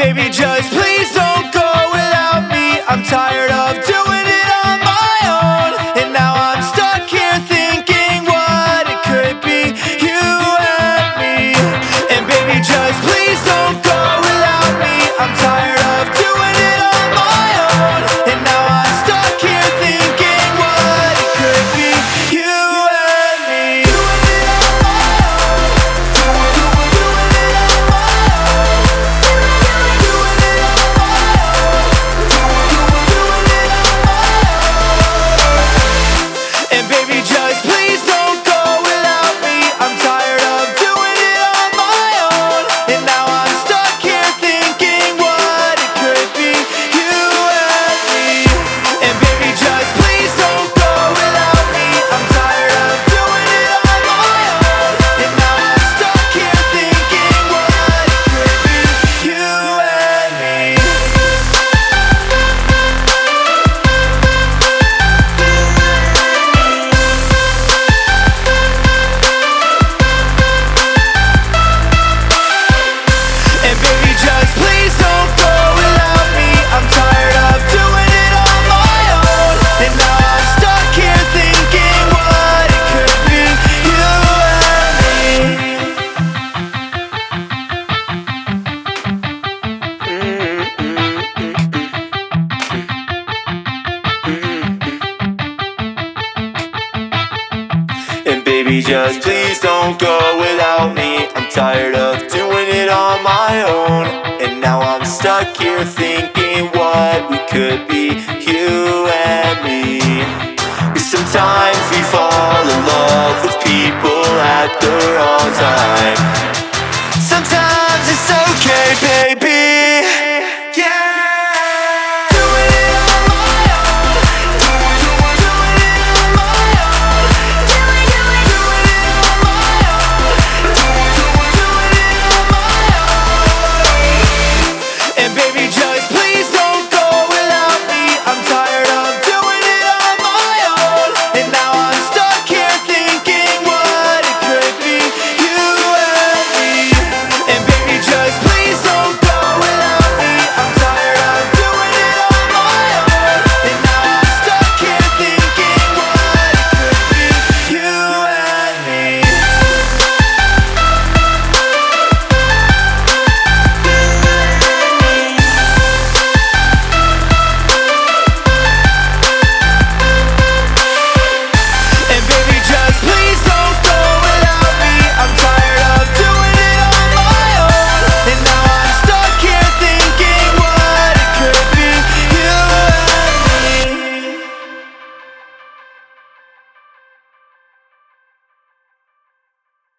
Baby, just please don't go without me. I'm tired of doing Baby, just please don't go without me. I'm tired of doing it on my own. And now I'm stuck here thinking what we could be, you and me. Sometimes we fall in love with people at the wrong time. Sometimes it's so